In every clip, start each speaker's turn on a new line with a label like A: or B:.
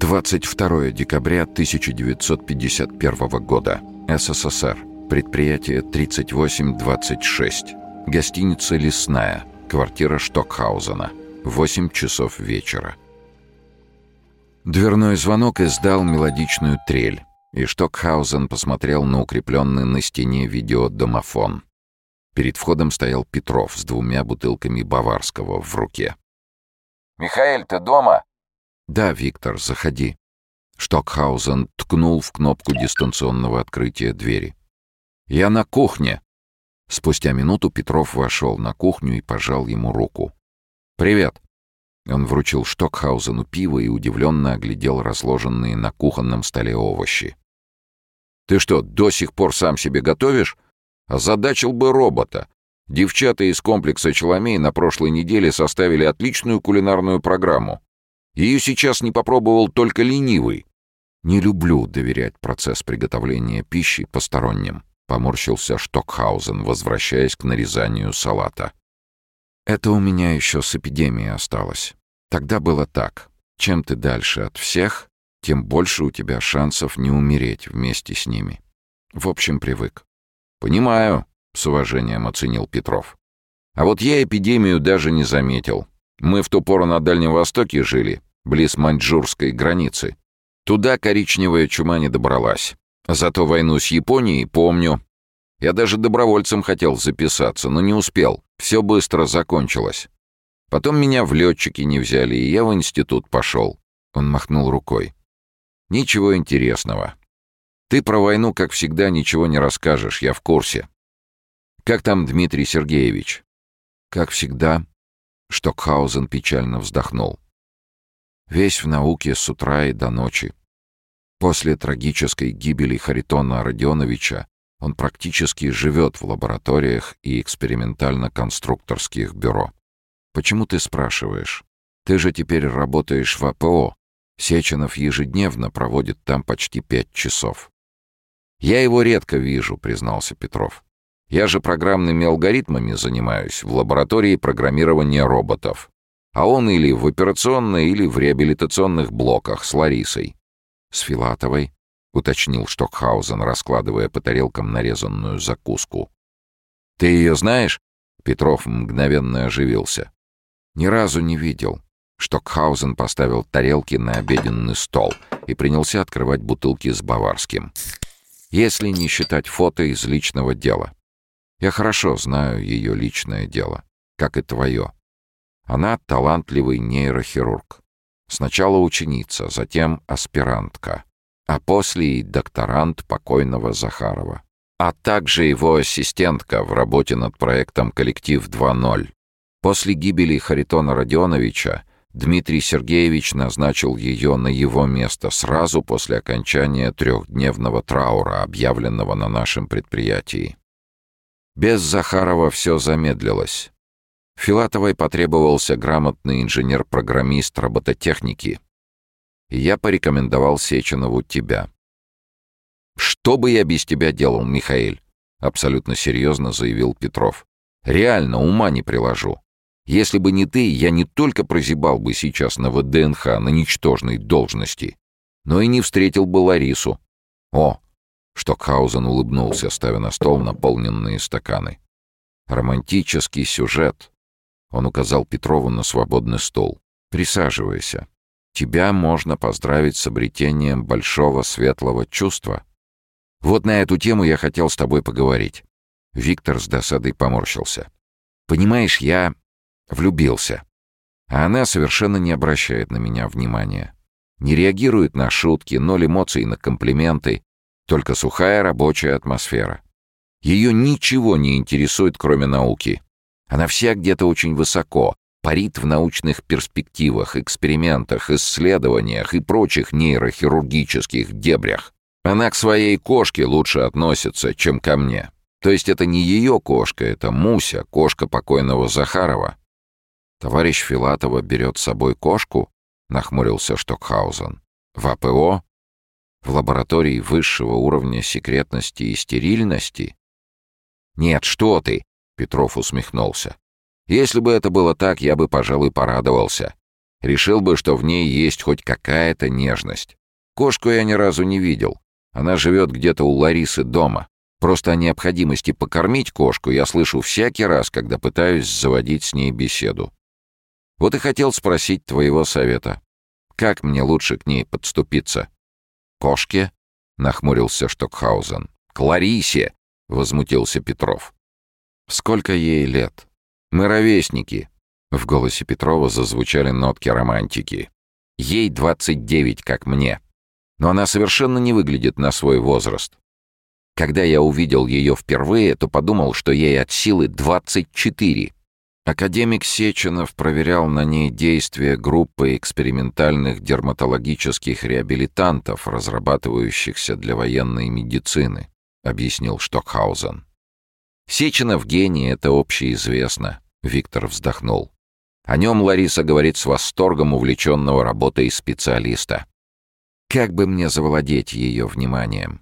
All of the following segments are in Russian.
A: 22 декабря 1951 года. СССР. Предприятие 3826. Гостиница «Лесная». Квартира Штокхаузена. 8 часов вечера. Дверной звонок издал мелодичную трель, и Штокхаузен посмотрел на укрепленный на стене видеодомофон. Перед входом стоял Петров с двумя бутылками баварского в руке.
B: «Михаэль, ты дома?»
A: «Да, Виктор, заходи». Штокхаузен ткнул в кнопку дистанционного открытия двери. «Я на кухне!» Спустя минуту Петров вошел на кухню и пожал ему руку. «Привет!» Он вручил Штокхаузену пиво и удивленно оглядел разложенные на кухонном столе овощи. «Ты что, до сих пор сам себе готовишь? Озадачил бы робота. Девчата из комплекса Челомей на прошлой неделе составили отличную кулинарную программу. Ее сейчас не попробовал только ленивый. Не люблю доверять процесс приготовления пищи посторонним», — поморщился Штокхаузен, возвращаясь к нарезанию салата. «Это у меня еще с эпидемией осталось. Тогда было так. Чем ты дальше от всех, тем больше у тебя шансов не умереть вместе с ними. В общем, привык». «Понимаю», — с уважением оценил Петров. «А вот я эпидемию даже не заметил. Мы в ту пору на Дальнем Востоке жили, близ маньчжурской границы. Туда коричневая чума не добралась. Зато войну с Японией помню. Я даже добровольцем хотел записаться, но не успел. Все быстро закончилось. Потом меня в летчики не взяли, и я в институт пошел. Он махнул рукой. Ничего интересного. Ты про войну, как всегда, ничего не расскажешь, я в курсе. Как там Дмитрий Сергеевич? Как всегда. Штокхаузен печально вздохнул. Весь в науке с утра и до ночи. После трагической гибели Харитона Родионовича он практически живет в лабораториях и экспериментально-конструкторских бюро. Почему ты спрашиваешь? Ты же теперь работаешь в АПО. Сеченов ежедневно проводит там почти пять часов. «Я его редко вижу», — признался Петров. «Я же программными алгоритмами занимаюсь в лаборатории программирования роботов а он или в операционной, или в реабилитационных блоках с Ларисой. «С Филатовой», — уточнил Штокхаузен, раскладывая по тарелкам нарезанную закуску. «Ты ее знаешь?» — Петров мгновенно оживился. «Ни разу не видел». Штокхаузен поставил тарелки на обеденный стол и принялся открывать бутылки с баварским. Если не считать фото из личного дела. Я хорошо знаю ее личное дело, как и твое. Она талантливый нейрохирург. Сначала ученица, затем аспирантка, а после и докторант покойного Захарова. А также его ассистентка в работе над проектом «Коллектив 2.0». После гибели Харитона Родионовича Дмитрий Сергеевич назначил ее на его место сразу после окончания трехдневного траура, объявленного на нашем предприятии. Без Захарова все замедлилось. Филатовой потребовался грамотный инженер-программист робототехники. И я порекомендовал Сеченову тебя. «Что бы я без тебя делал, Михаил?» — абсолютно серьезно заявил Петров. «Реально, ума не приложу. Если бы не ты, я не только прозябал бы сейчас на ВДНХ на ничтожной должности, но и не встретил бы Ларису. О!» Штокхаузен улыбнулся, ставя на стол наполненные стаканы. «Романтический сюжет, он указал Петрову на свободный стол. «Присаживайся. Тебя можно поздравить с обретением большого светлого чувства. Вот на эту тему я хотел с тобой поговорить». Виктор с досадой поморщился. «Понимаешь, я влюбился. А она совершенно не обращает на меня внимания. Не реагирует на шутки, ноль эмоций на комплименты, только сухая рабочая атмосфера. Ее ничего не интересует, кроме науки. Она вся где-то очень высоко, парит в научных перспективах, экспериментах, исследованиях и прочих нейрохирургических дебрях. Она к своей кошке лучше относится, чем ко мне. То есть это не ее кошка, это Муся, кошка покойного Захарова. Товарищ Филатова берет с собой кошку, нахмурился Штокхаузен. В АПО? В лаборатории высшего уровня секретности и стерильности? Нет, что ты! Петров усмехнулся. «Если бы это было так, я бы, пожалуй, порадовался. Решил бы, что в ней есть хоть какая-то нежность. Кошку я ни разу не видел. Она живет где-то у Ларисы дома. Просто о необходимости покормить кошку я слышу всякий раз, когда пытаюсь заводить с ней беседу. Вот и хотел спросить твоего совета. Как мне лучше к ней подступиться? Кошке? нахмурился Штокхаузен. К Ларисе! возмутился Петров. Сколько ей лет? Мы ровесники. В голосе Петрова зазвучали нотки романтики. Ей 29, как мне. Но она совершенно не выглядит на свой возраст. Когда я увидел ее впервые, то подумал, что ей от силы 24. Академик Сеченов проверял на ней действия группы экспериментальных дерматологических реабилитантов, разрабатывающихся для военной медицины, объяснил Штокхаузен. Сеченов гений, это общеизвестно, Виктор вздохнул. О нем Лариса говорит с восторгом увлеченного работой специалиста. Как бы мне завладеть ее вниманием?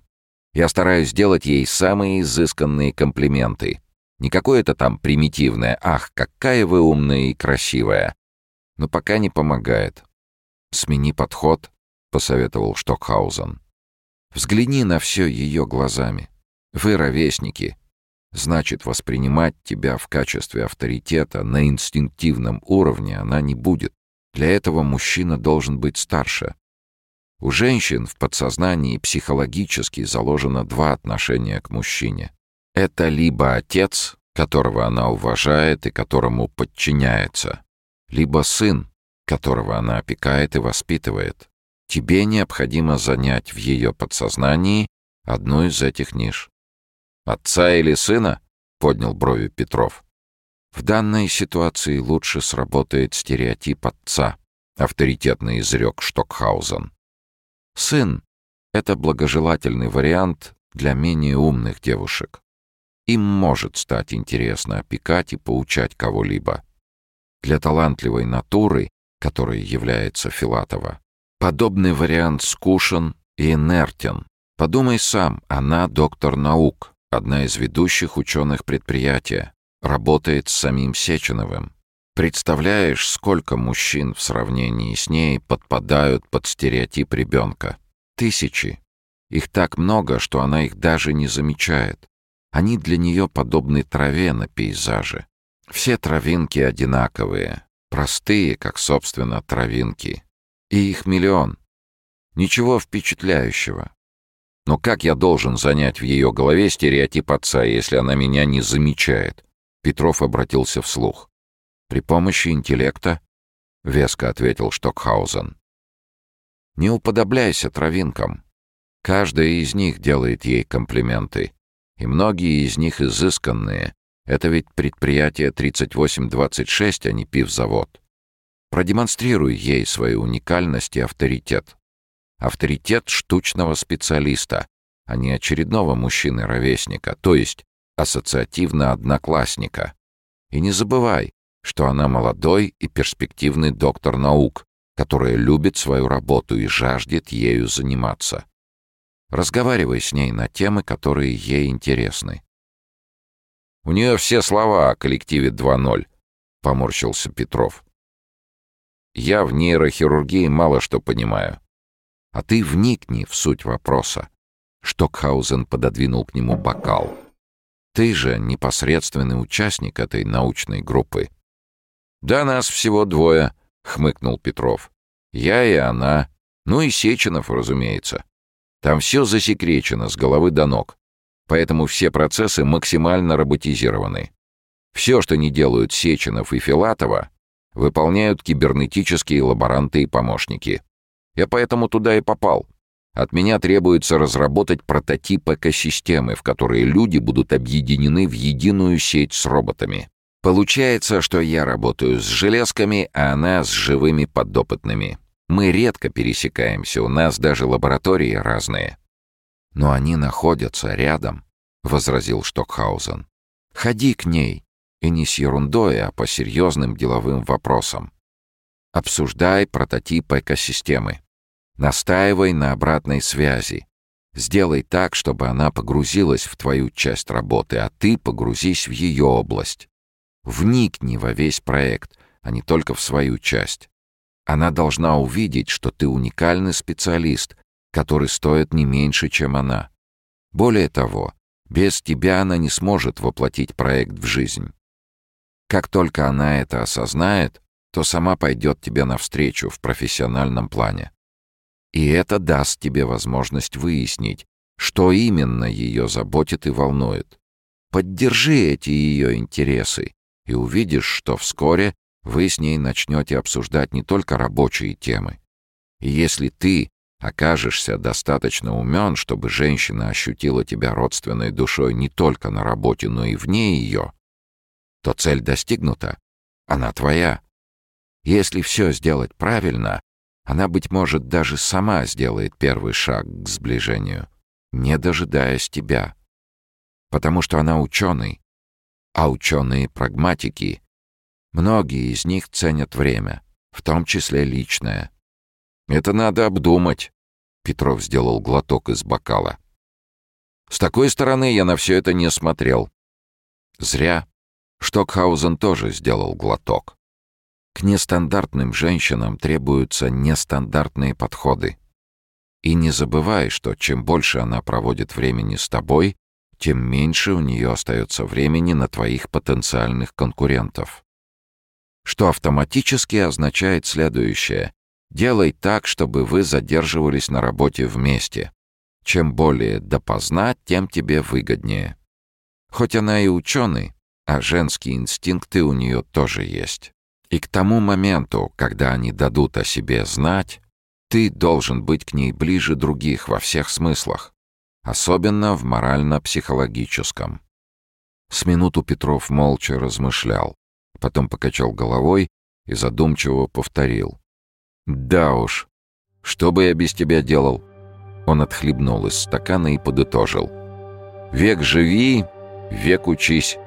A: Я стараюсь сделать ей самые изысканные комплименты. Не какое-то там примитивное «Ах, какая вы умная и красивая!» Но пока не помогает. «Смени подход», — посоветовал Штокхаузен. «Взгляни на все ее глазами. Вы ровесники. Значит, воспринимать тебя в качестве авторитета на инстинктивном уровне она не будет. Для этого мужчина должен быть старше. У женщин в подсознании психологически заложено два отношения к мужчине. Это либо отец, которого она уважает и которому подчиняется, либо сын, которого она опекает и воспитывает. Тебе необходимо занять в ее подсознании одну из этих ниш. «Отца или сына?» — поднял брови Петров. «В данной ситуации лучше сработает стереотип отца», — авторитетно изрек Штокхаузен. «Сын — это благожелательный вариант для менее умных девушек. Им может стать интересно опекать и поучать кого-либо. Для талантливой натуры, которой является Филатова, подобный вариант скушен и инертен. Подумай сам, она доктор наук, одна из ведущих ученых предприятия, работает с самим Сеченовым. Представляешь, сколько мужчин в сравнении с ней подпадают под стереотип ребенка? Тысячи. Их так много, что она их даже не замечает. Они для нее подобны траве на пейзаже. Все травинки одинаковые, простые, как, собственно, травинки. И их миллион. Ничего впечатляющего. Но как я должен занять в ее голове стереотип отца, если она меня не замечает? Петров обратился вслух. При помощи интеллекта? Веско ответил Штокхаузен. Не уподобляйся травинкам. Каждая из них делает ей комплименты. И многие из них изысканные. Это ведь предприятие 3826, а не пивзавод. Продемонстрируй ей свою уникальность и авторитет. Авторитет штучного специалиста, а не очередного мужчины-ровесника, то есть ассоциативно-одноклассника. И не забывай, что она молодой и перспективный доктор наук, которая любит свою работу и жаждет ею заниматься. Разговаривай с ней на темы, которые ей интересны. «У нее все слова о коллективе 2.0», — поморщился Петров. «Я в нейрохирургии мало что понимаю. А ты вникни в суть вопроса. Штокхаузен пододвинул к нему бокал. Ты же непосредственный участник этой научной группы. Да нас всего двое, хмыкнул Петров. Я и она. Ну и Сеченов, разумеется. Там все засекречено с головы до ног. Поэтому все процессы максимально роботизированы. Все, что не делают Сеченов и Филатова, выполняют кибернетические лаборанты и помощники. Я поэтому туда и попал. От меня требуется разработать прототип экосистемы, в которой люди будут объединены в единую сеть с роботами. Получается, что я работаю с железками, а она с живыми подопытными. Мы редко пересекаемся, у нас даже лаборатории разные. Но они находятся рядом, — возразил Штокхаузен. Ходи к ней, и не с ерундой, а по серьезным деловым вопросам. Обсуждай прототип экосистемы. Настаивай на обратной связи. Сделай так, чтобы она погрузилась в твою часть работы, а ты погрузись в ее область. Вникни во весь проект, а не только в свою часть. Она должна увидеть, что ты уникальный специалист, который стоит не меньше, чем она. Более того, без тебя она не сможет воплотить проект в жизнь. Как только она это осознает, то сама пойдет тебе навстречу в профессиональном плане. И это даст тебе возможность выяснить, что именно ее заботит и волнует. Поддержи эти ее интересы и увидишь, что вскоре вы с ней начнете обсуждать не только рабочие темы. И если ты окажешься достаточно умен, чтобы женщина ощутила тебя родственной душой не только на работе, но и вне ее, то цель достигнута, она твоя. Если все сделать правильно, она, быть может, даже сама сделает первый шаг к сближению, не дожидаясь тебя. Потому что она ученый, а ученые прагматики. Многие из них ценят время, в том числе личное. Это надо обдумать. Петров сделал глоток из бокала. С такой стороны я на все это не смотрел. Зря. Штокхаузен тоже сделал глоток. К нестандартным женщинам требуются нестандартные подходы. И не забывай, что чем больше она проводит времени с тобой, тем меньше у нее остается времени на твоих потенциальных конкурентов. Что автоматически означает следующее. Делай так, чтобы вы задерживались на работе вместе. Чем более допоздна, тем тебе выгоднее. Хоть она и ученый, а женские инстинкты у нее тоже есть. И к тому моменту, когда они дадут о себе знать, ты должен быть к ней ближе других во всех смыслах, особенно в морально-психологическом. С минуту Петров молча размышлял, потом покачал головой и задумчиво повторил. «Да уж, что бы я без тебя делал?» Он отхлебнул из стакана и подытожил. «Век живи, век учись».